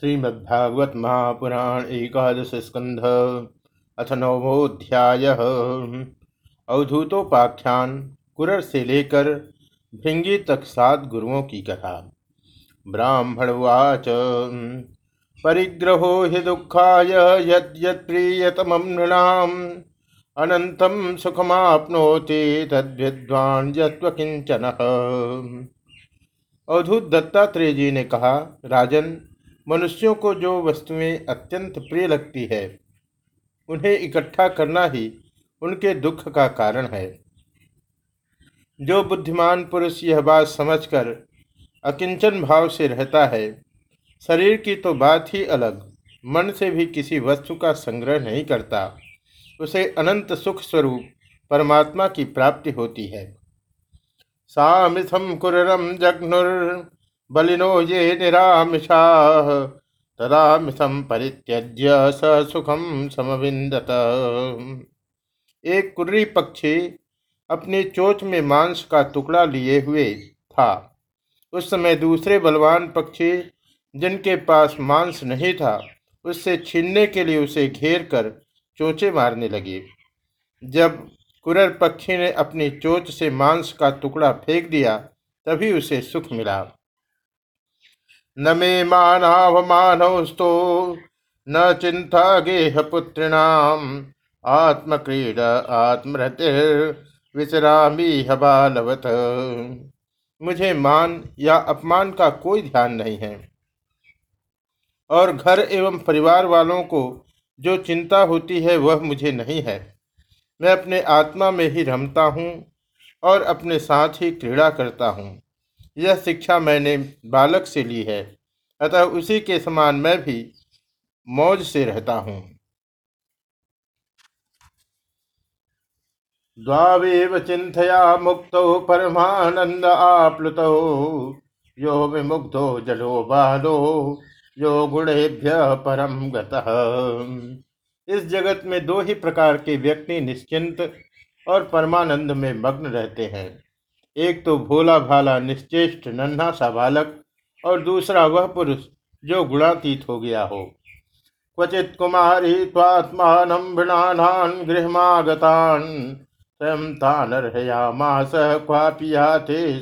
श्रीमद्भागवत महापुराण एकादश स्कंध अथ नवमोध्याय अवधूतोपाख्यान कुरर से लेकर भृंगी तक सात गुरुओं की कथा। ब्राह्मणवाच परिग्रहो हि दुखाय यद्यत्प्रियतमं नृणाम्, अनन्तं सुखमाप्नोति तद्विद्वान् यत्त्वकिञ्चनः अवधूत दत्तात्रेय जी ने कहा, राजन मनुष्यों को जो वस्तुएँ अत्यंत प्रिय लगती है, उन्हें इकट्ठा करना ही उनके दुख का कारण है। जो बुद्धिमान पुरुष यह बात समझकर अकिंचन भाव से रहता है, शरीर की तो बात ही अलग, मन से भी किसी वस्तु का संग्रह नहीं करता, उसे अनंत सुख स्वरूप परमात्मा की प्राप्ति होती है। सामिथम कुरम जघ्नुर बलिनो ये निरामिषा तदामिषम परित्यज्य स सुखम समविंदत एक कुर्री पक्षी अपनी चोच में मांस का टुकड़ा लिए हुए था। उस समय दूसरे बलवान पक्षी, जिनके पास मांस नहीं था, उससे छीनने के लिए उसे घेर कर चोचे मारने लगे। जब कुरर पक्षी ने अपनी चोच से मांस का टुकड़ा फेंक दिया, तभी उसे सुख मिला। न मे मानावमानौस्तो न चिंता गेह पुत्रिणाम आत्मक्रीड आत्मरतिर्विश्रामी हबालवत मुझे मान या अपमान का कोई ध्यान नहीं है। और घर एवं परिवार वालों को जो चिंता होती है वह मुझे नहीं है। मैं अपने आत्मा में ही रमता हूँ और अपने साथ ही क्रीड़ा करता हूँ। यह शिक्षा मैंने बालक से ली है, अतः उसी के समान मैं भी मौज से रहता हूँ। द्वावेव चिंतया मुक्त परमानंद आप्लुत, यो विमुग्धो जलो बालो, यो गुणेभ्य परम गतः। इस जगत में दो ही प्रकार के व्यक्ति निश्चिंत और परमानंद में मग्न रहते हैं। एक तो भोला भाला निश्चेष्ट नन्हा सा बालक और दूसरा वह पुरुष जो गुणातीत हो गया हो। क्वचित कुमारी स्वात्मान गृहमागतान। स्वयं तान थे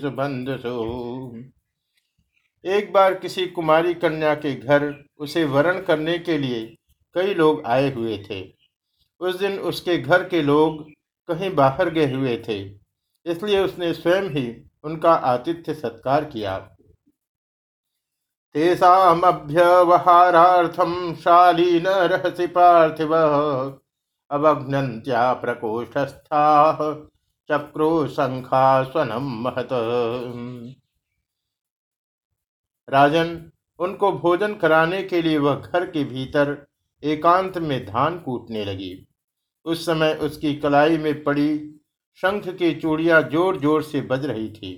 एक बार किसी कुमारी कन्या के घर उसे वरण करने के लिए कई लोग आए हुए थे। उस दिन उसके घर के लोग कहीं बाहर गए हुए थे। इसलिए उसने स्वयं ही उनका आतिथ्य सत्कार किया। तेषामभ्यवहारार्थम शालीन रहसि पार्थिव, अवघ्नन्त्या प्रकोष्ठस्था, चक्रो शंखा स्वनम महत। राजन, उनको भोजन कराने के लिए वह घर के भीतर एकांत में धान कूटने लगी। उस समय उसकी कलाई में पड़ी शंख की चूड़ियाँ ज़ोर ज़ोर से बज रही थी।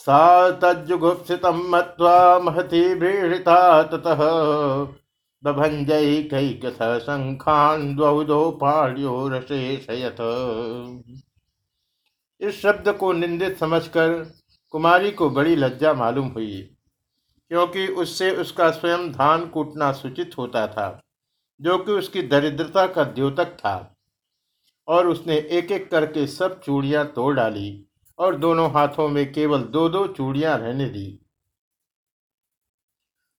सा मत्वा महती भीड़िता ततः। शंखान द्वौ पाण्यो रशेषयत इस शब्द को निंदित समझकर कुमारी को बड़ी लज्जा मालूम हुई, क्योंकि उससे उसका स्वयं धान कूटना सूचित होता था, जो कि उसकी दरिद्रता का द्योतक था। और उसने एक एक करके सब चूड़ियाँ तोड़ डाली और दोनों हाथों में केवल दो दो चूड़ियाँ रहने दी।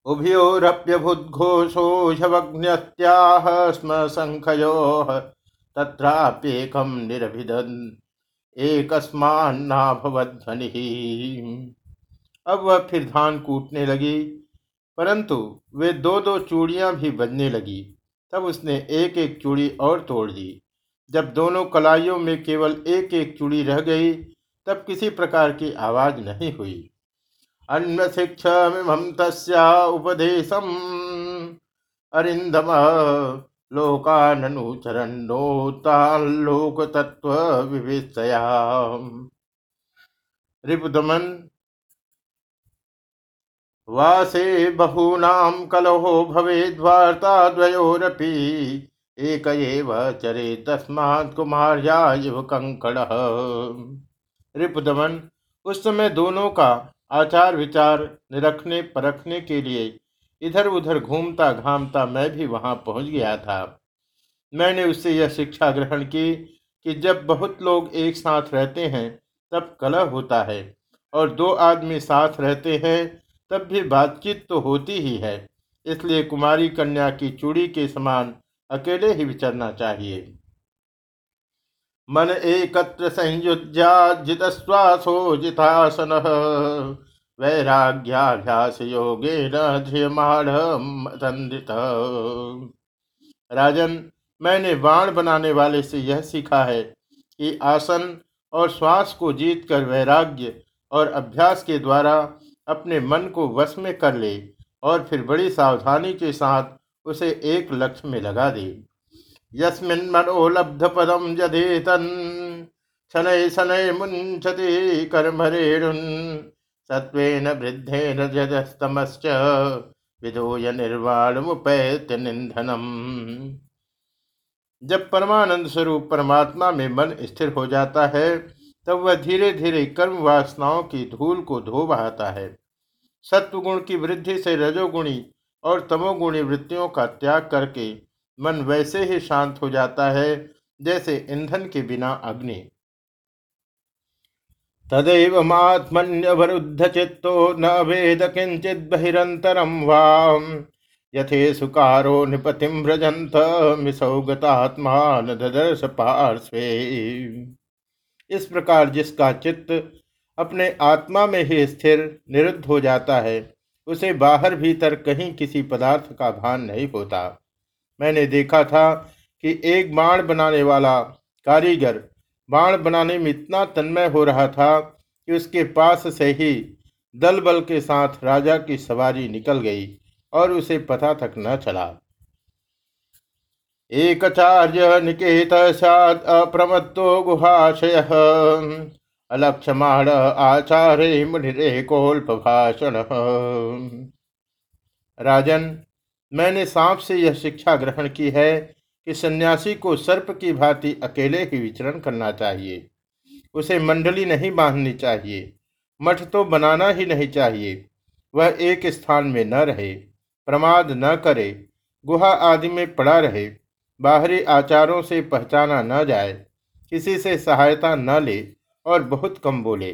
उभयोरप्यभुद्घोषो झवग्न्यत्याह स्म शंखयो तत्राप्येकम निरभिदन एकस्मान्नाभवध्वनि अब वह फिर धान कूटने लगी, परंतु वे दो दो चूड़ियाँ भी बजने लगी। तब उसने एक एक चूड़ी और तोड़ दी। जब दोनों कलाइयों में केवल एक एक चूड़ी रह गई, तब किसी प्रकार की आवाज़ नहीं हुई। अन्न शिक्षम तस्या उपदेशम। अरिंदम लोकानुचरणोतालोक तत्व विवेचया रिपुदमन, वासे बहूनाम कलहो भवेद्वार्ता द्वयोरपि एक चरे तस्मात् कुमार्या इव कंकड़ रिपुदमन, उस समय दोनों का आचार विचार निरखने परखने के लिए इधर उधर घूमता घामता मैं भी वहाँ पहुँच गया था। मैंने उससे यह शिक्षा ग्रहण की कि जब बहुत लोग एक साथ रहते हैं, तब कलह होता है और दो आदमी साथ रहते हैं, तब भी बातचीत तो होती ही है। इसलिए कुमारी कन्या की चूड़ी के समान अकेले ही विचरना चाहिए। मन एकत्र संयुज्या श्वासो जितासन वैराग्याभ्यास योगे ध्रियमाणित राजन, मैंने बाण बनाने वाले से यह सीखा है कि आसन और श्वास को जीतकर वैराग्य और अभ्यास के द्वारा अपने मन को वश में कर ले और फिर बड़ी सावधानी के साथ उसे एक लक्ष्य में लगा दे। यस्मिन् मनोलब्ध पदम जधेतन, शनै शनै मुंचति कर्मरेणुन सत्वेन वृद्धेन जदस्तमश्च विधोय निर्वाण मुपैत्य निंधनम जब परमानंद स्वरूप परमात्मा में मन स्थिर हो जाता है, तब वह धीरे धीरे कर्म वासनाओं की धूल को धो बहाता है। सत्वगुण की वृद्धि से रजोगुणी और तमोगुणी वृत्तियों का त्याग करके मन वैसे ही शांत हो जाता है, जैसे ईंधन के बिना अग्नि। तदैव मात्मन्यवरुद्ध चित्तो न वेद किंचित बहिरंतरम वाम। यथे सुकारो निपतिम व्रजंत मिसौगतात्मा न ददर्श पार्श्वे। इस प्रकार जिसका चित्त अपने आत्मा में ही स्थिर, निरुद्ध हो जाता है उसे बाहर भीतर कहीं किसी पदार्थ का भान नहीं होता। मैंने देखा था कि एक बाण बनाने वाला कारीगर बाण बनाने में इतना तन्मय हो रहा था कि उसके पास से ही दल बल के साथ राजा की सवारी निकल गई और उसे पता तक न चला। एकचार्य निकेत अप्रमत्तो गुहाशय। अलक्षमाण आचार्य मुनिरे कोल्प भाषण। राजन, मैंने सांप से यह शिक्षा ग्रहण की है कि सन्यासी को सर्प की भांति अकेले ही विचरण करना चाहिए। उसे मंडली नहीं बांधनी चाहिए। मठ तो बनाना ही नहीं चाहिए। वह एक स्थान में न रहे, प्रमाद न करे, गुहा आदि में पड़ा रहे, बाहरी आचारों से पहचाना न जाए, किसी से सहायता न ले और बहुत कम बोले।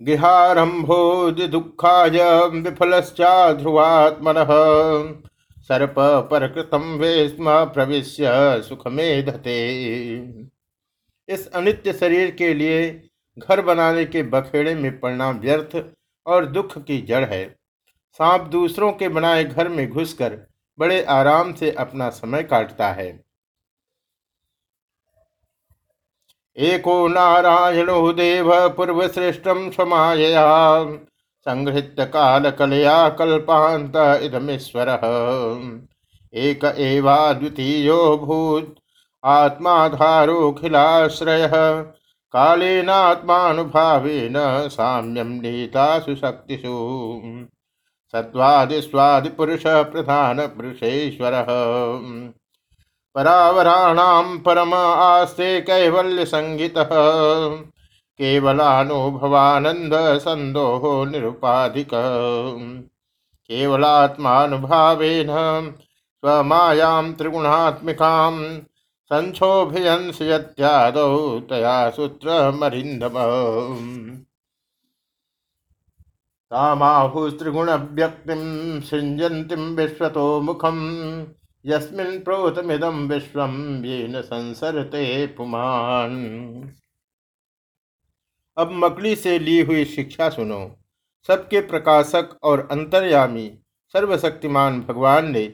गृहारंभोद दुखाय विफलश्चा ध्रुवात्मन सर्प परकृतम वेस्म प्रवेश्य सुख मेधते इस अनित्य शरीर के लिए घर बनाने के बखेड़े में पड़ना व्यर्थ और दुख की जड़ है। सांप दूसरों के बनाए घर में घुसकर बड़े आराम से अपना समय काटता है। एको नारायणो देव पूर्व श्रेष्ठम क्षमाया काल कलया कल्पांत इदमेश्वर। एक एवा द्वितीयो भूत आत्माधारोखिलाश्रय कालेनात्मानुभावेन साम्यम नीतासु शक्तिषु। सत्वादिस्वादिपुरुष प्रधान पुरुषेश्वर परावराणाम परम आस्ते कैवल्य संगीत केवलानुभवानंद संदोह निरुपाधिक। केवलात्मानुभावेन स्वमायां त्रिगुणात्मिकां संक्षोभयंस यत्यादौ तया सूत्रमरिन्दम। तामाहुस्त्रिगुणव्यक्तिं सृञ्जन्तीं विश्वतो मुखम् यस्मिन् प्रोतमिदं विश्वं येन संसरते पुमान। अब मकली से ली हुई शिक्षा सुनो। सबके प्रकाशक और अंतर्यामी, सर्वशक्तिमान भगवान ने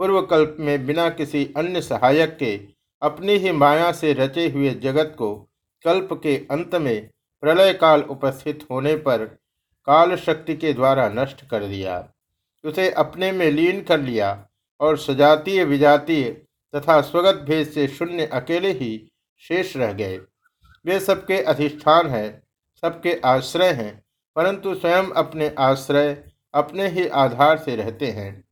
पूर्वकल्प में बिना किसी अन्य सहायक के अपनी ही माया से रचे हुए जगत को कल्प के अंत में प्रलय काल उपस्थित होने पर काल शक्ति के द्वारा नष्ट कर दिया। उसे अपने में लीन कर लिया। और सजातीय विजातीय तथा स्वगत भेद से शून्य अकेले ही शेष रह गए। वे सबके अधिष्ठान हैं, सबके आश्रय हैं, परंतु स्वयं अपने आश्रय, अपने ही आधार से रहते हैं।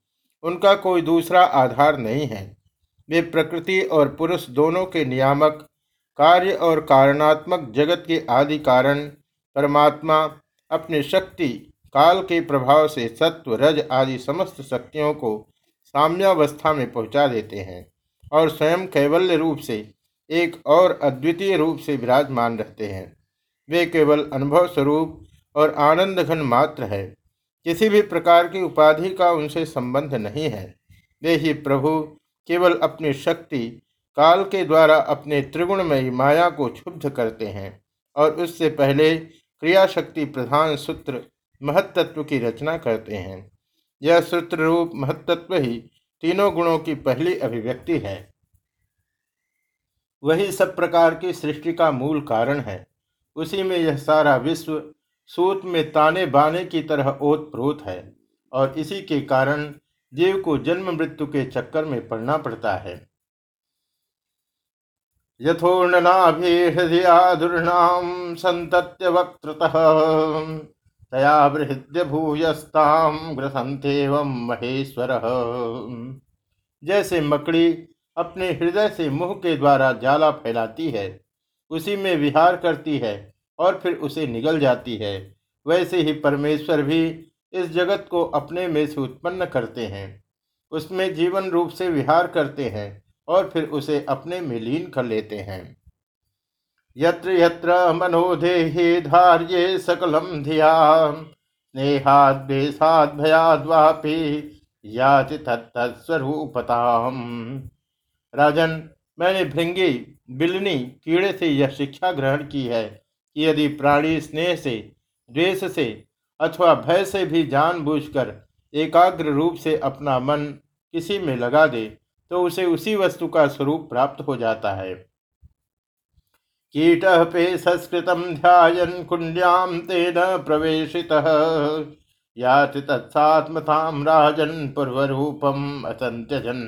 उनका कोई दूसरा आधार नहीं है। वे प्रकृति और पुरुष दोनों के नियामक, कार्य और कारणात्मक जगत के आदि कारण परमात्मा, अपनी शक्ति, काल के प्रभाव से सत्व, रज आदि समस्त शक्तियों को साम्यावस्था में पहुँचा देते हैं और स्वयं कैवल्य रूप से एक और अद्वितीय रूप से विराजमान रहते हैं। वे केवल अनुभव स्वरूप और आनंद घन मात्र है। किसी भी प्रकार की उपाधि का उनसे संबंध नहीं है। वे ही प्रभु केवल अपनी शक्ति, काल के द्वारा अपने त्रिगुणमयी माया को क्षुब्ध करते हैं और उससे पहले क्रिया शक्ति प्रधान सूत्र महत्त्व की रचना करते हैं। यह सूत्र रूप महत्त्व ही तीनों गुणों की पहली अभिव्यक्ति है। वही सब प्रकार की सृष्टि का मूल कारण है। उसी में यह सारा विश्व सूत में ताने बाने की तरह ओत प्रोत है और इसी के कारण जीव को जन्म मृत्यु के चक्कर में पड़ना पड़ता है। यथोर्णना भी हृदय यथोर्णनाभिहृदयादुर्णाम संतत्य वक्तृतः तया बृहद्य भूयस्ताम ग्रसंतेवं महेश्वर। जैसे मकड़ी अपने हृदय से मुँह के द्वारा जाला फैलाती है, उसी में विहार करती है और फिर उसे निगल जाती है, वैसे ही परमेश्वर भी इस जगत को अपने में से उत्पन्न करते हैं। उसमें जीवन रूप से विहार करते हैं और फिर उसे अपने में लीन कर लेते हैं। यत्र यत्र मनोदेहे धार्ये सकलम धिया स्नेहाद बेसाद भयाद वापी याति तत्स्वरूपताम राजन, मैंने भृंगी बिलनी कीड़े से यह शिक्षा ग्रहण की है कि यदि प्राणी स्नेह से, द्वेष से अथवा भय से भी जानबूझकर एकाग्र रूप से अपना मन किसी में लगा दे तो उसे उसी वस्तु का स्वरूप प्राप्त हो जाता है। कीट पे संस्कृत ध्यान कुंड्याम तेन प्रवेशित। याति तत्सात्मताम राजन पूर्वरूपम असंत्यजन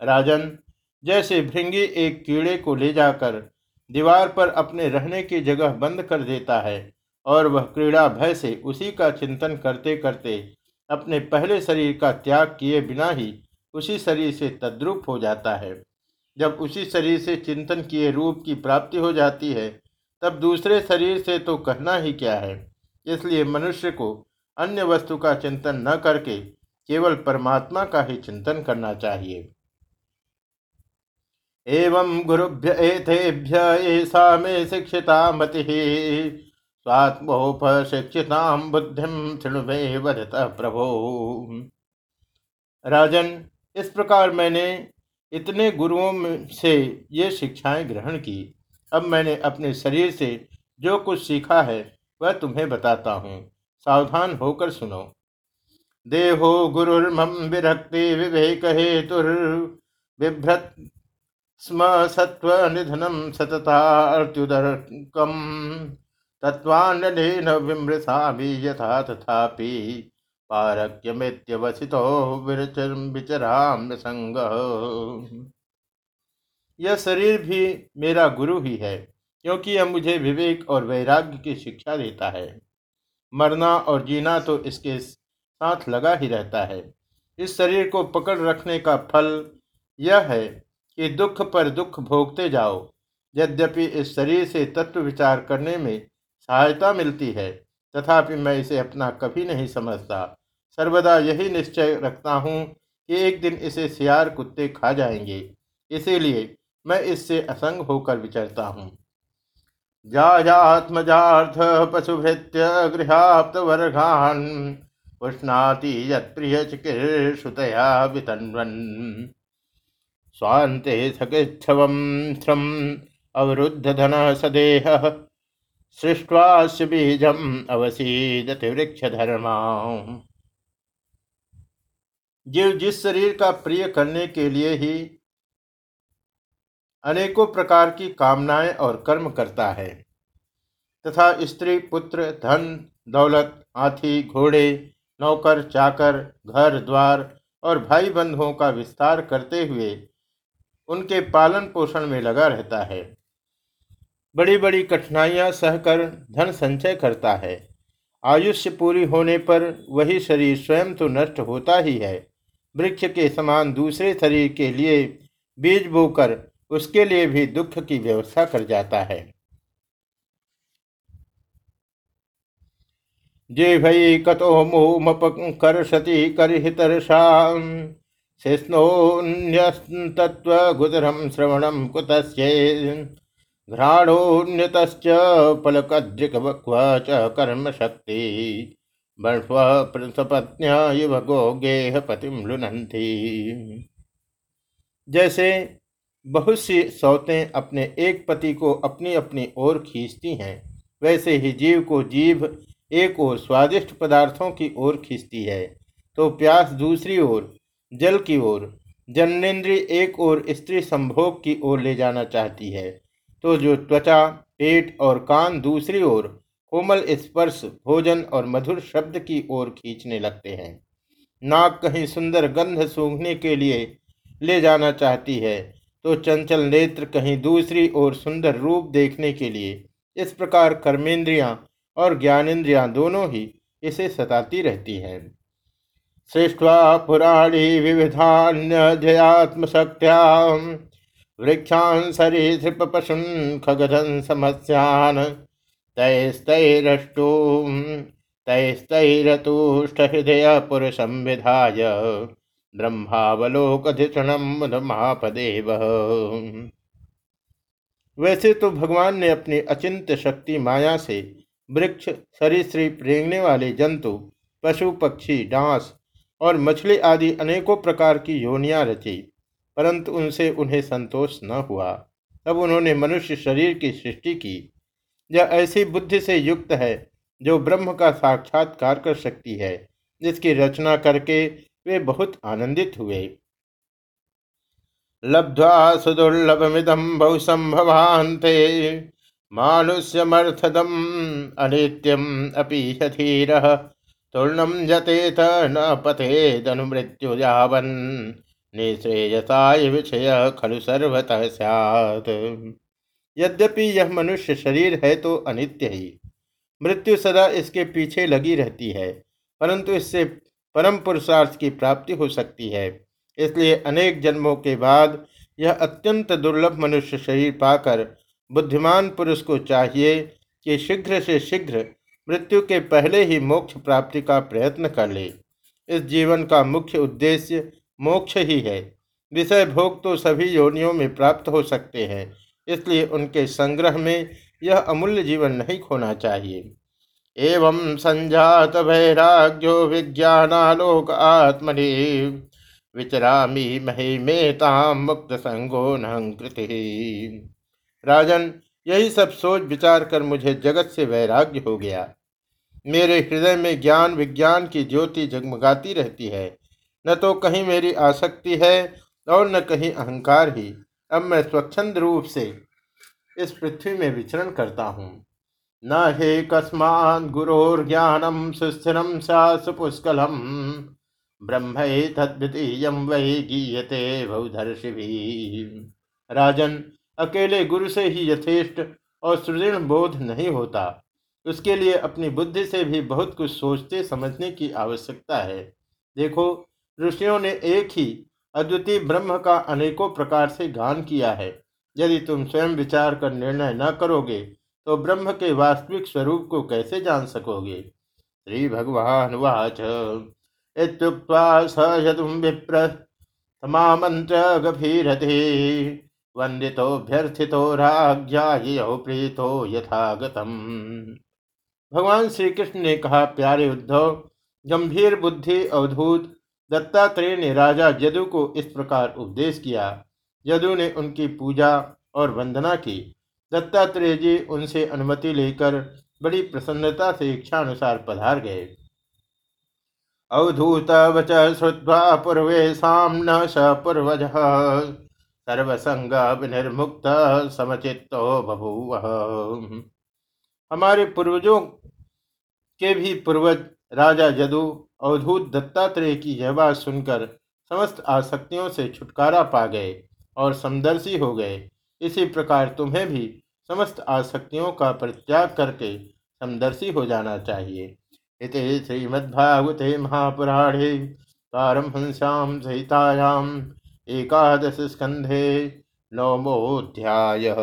राजन, जैसे भृंगी एक कीड़े को ले जाकर दीवार पर अपने रहने की जगह बंद कर देता है और वह क्रीड़ा भय से उसी का चिंतन करते करते अपने पहले शरीर का त्याग किए बिना ही उसी शरीर से तद्रुप हो जाता है। जब उसी शरीर से चिंतन किए रूप की प्राप्ति हो जाती है, तब दूसरे शरीर से तो कहना ही क्या है? इसलिए मनुष्य को अन्य वस्तु का चिंतन न करके केवल परमात्मा का ही चिंतन करना चाहिए। एवं गुरुभ्य एथेभ्य ऐसा में शिक्षिता मति, स्वात्मोपशिक्षिता बुद्धिम तृणुमे वदत प्रभो। राजन, इस प्रकार मैंने इतने गुरुओं में से ये शिक्षाएँ ग्रहण की। अब मैंने अपने शरीर से जो कुछ सीखा है, वह तुम्हें बताता हूँ। सावधान होकर सुनो। देहो गुरुर्मम विरक्ति विवेक बिभ्रत स्म सत्वनिधनं सततार्त्युदरकं तत्त्वान्यनेन विमृशामि यथा तथापि। पारक्यमित्यवसितो विचराम्य संग यह शरीर भी मेरा गुरु ही है, क्योंकि यह मुझे विवेक और वैराग्य की शिक्षा देता है। मरना और जीना तो इसके साथ लगा ही रहता है। इस शरीर को पकड़ रखने का फल यह है कि दुख पर दुख भोगते जाओ। यद्यपि इस शरीर से तत्व विचार करने में सहायता मिलती है, तथापि मैं इसे अपना कभी नहीं समझता। सर्वदा यही निश्चय रखता हूँ कि एक दिन इसे सियार कुत्ते खा जाएँगे। इसीलिए मैं इससे असंग होकर विचरता हूँ। जात्मजार्थ पशुभृत्य गृहाप्त वर्गान उष्णाति वितन्वन। स्वान्ते सकृच्छवं अवरुद्ध धन सदेह सृष्टवास्य बीजम अवसीदति वृक्ष धर्मा जीव जिस शरीर का प्रिय करने के लिए ही अनेकों प्रकार की कामनाएँ और कर्म करता है। तथा स्त्री, पुत्र, धन, दौलत, हाथी, घोड़े, नौकर, चाकर, घर, द्वार और भाई बंधुओं का विस्तार करते हुए उनके पालन पोषण में लगा रहता है। बड़ी बड़ी कठिनाइयाँ सहकर धन संचय करता है। आयुष्य पूरी होने पर वही शरीर स्वयं तो नष्ट होता ही है। वृक्ष के समान दूसरे शरीर के लिए बीज बोकर उसके लिए भी दुख की व्यवस्था कर जाता है। जे भई कतो मोमपकर्षति करहितर्षा शिष्णोन्यस्तत्त्वगुदरं श्रवणं कुतस्ये घ्राणोन्यतश्च पलकद्रिकवक्व च कर्मशक्ति। युवगो गेहपतिं लुनन्ति। जैसे बहुत सी सौतें अपने एक पति को अपनी अपनी ओर खींचती हैं, वैसे ही जीव को जीव एक ओर स्वादिष्ट पदार्थों की ओर खींचती है तो प्यास दूसरी ओर, जल की ओर, जन्नेन्द्रिय एक ओर स्त्री संभोग की ओर ले जाना चाहती है तो जो त्वचा, पेट और कान दूसरी ओर कोमल स्पर्श, भोजन और मधुर शब्द की ओर खींचने लगते हैं। नाक कहीं सुंदर गंध सूंघने के लिए ले जाना चाहती है तो चंचल नेत्र कहीं दूसरी ओर सुंदर रूप देखने के लिए इस प्रकार कर्मेंद्रियाँ और ज्ञानेन्द्रियाँ दोनों ही इसे सताती रहती हैं। सृष्टवा पुराणी विविधान्यजयात्म शक्त्या वृक्षान सरीसृप पशुन खगधन समस्यान तैस्तरष्टु तैस्तरतुष्ट हृदय पुरुषम विधाय ब्रह्मावलोकधिषणम महापदेव वैसे तो भगवान ने अपनी अचिंत शक्ति माया से वृक्ष, सरीसृप, रेंगने वाले जंतु, पशु, पक्षी, डांस और मछली आदि अनेकों प्रकार की योनियाँ रची, परंतु उनसे उन्हें संतोष न हुआ। तब उन्होंने मनुष्य शरीर की सृष्टि की यह ऐसी बुद्धि से युक्त है, जो ब्रह्म का साक्षात्कार कर सकती है। जिसकी रचना करके वे बहुत आनंदित हुए। लब्ध्वा सुदुर्लभमिदम बहुसंभवान्ते, मानुष्यमर्थदम अनित्यम अपि धीर तूर्णम जतेत न पथेदनु मृत्यु जावन निश्रेयसाय विषय खलु सर्वतः स्यात्। यद्यपि यह मनुष्य शरीर है तो अनित्य ही। मृत्यु सदा इसके पीछे लगी रहती है, परंतु इससे परम पुरुषार्थ की प्राप्ति हो सकती है। इसलिए अनेक जन्मों के बाद यह अत्यंत दुर्लभ मनुष्य शरीर पाकर बुद्धिमान पुरुष को चाहिए कि शीघ्र से शीघ्र मृत्यु के पहले ही मोक्ष प्राप्ति का प्रयत्न कर ले। इस जीवन का मुख्य उद्देश्य मोक्ष ही है। विषय भोग तो सभी योनियों में प्राप्त हो सकते हैं इसलिए उनके संग्रह में यह अमूल्य जीवन नहीं खोना चाहिए। एवं संजात वैराग्यो विज्ञानालोक आत्मनि विचरामी महिमेताम मुक्त संगो नृति राजन, यही सब सोच विचार कर मुझे जगत से वैराग्य हो गया। मेरे हृदय में ज्ञान विज्ञान की ज्योति जगमगाती रहती है। न तो कहीं मेरी आसक्ति है और न कहीं अहंकार ही। अब मैं स्वच्छंद रूप से इस पृथ्वी में विचरण करता हूँ। न हे कस्मात् गुरोर्ज्ञानम सुस्थिरम सुपुष्कलम ब्रह्म तद्वितीयम वही गीयते बहुधर्षि राजन, अकेले गुरु से ही यथेष्ट और सुदृढ़ बोध नहीं होता। उसके लिए अपनी बुद्धि से भी बहुत कुछ सोचते समझने की आवश्यकता है। देखो, ऋषियों ने एक ही अद्वितीय ब्रह्म का अनेकों प्रकार से गान किया है। यदि तुम स्वयं विचार कर निर्णय न करोगे तो ब्रह्म के वास्तविक स्वरूप को कैसे जान सकोगे? श्री भगवान वाच। इत्युक्त्वा स यदुम विप्र समामंत्र गभीरते वंदितोभ्यर्थितो राज्ञा प्रीतो यथागतम। भगवान श्री कृष्ण ने कहा, प्यारे उद्धव, गंभीर बुद्धि, अवधूत दत्तात्रेय ने राजा जदु को इस प्रकार उपदेश किया। जदु ने उनकी पूजा और वंदना की। दत्तात्रेय जी उनसे अनुमति लेकर बड़ी प्रसन्नता से इच्छानुसार पधार गए। अवधूत वच श्रुवा पूर्वेशम न स पूर्वज। सर्वसंग विनिर्मुक्त समचित्तो बभूव। हमारे पूर्वजों के भी पूर्वज राजा जदु अवधूत दत्तात्रेय की यह बात सुनकर समस्त आसक्तियों से छुटकारा पा गए और समदर्शी हो गए। इसी प्रकार तुम्हें भी समस्त आसक्तियों का परित्याग करके समदर्शी हो जाना चाहिए। इति श्रीमद्भागवते महापुराणे पारमहंस्यां सहितायाम् एकादश स्कंधे नवमोऽध्यायः।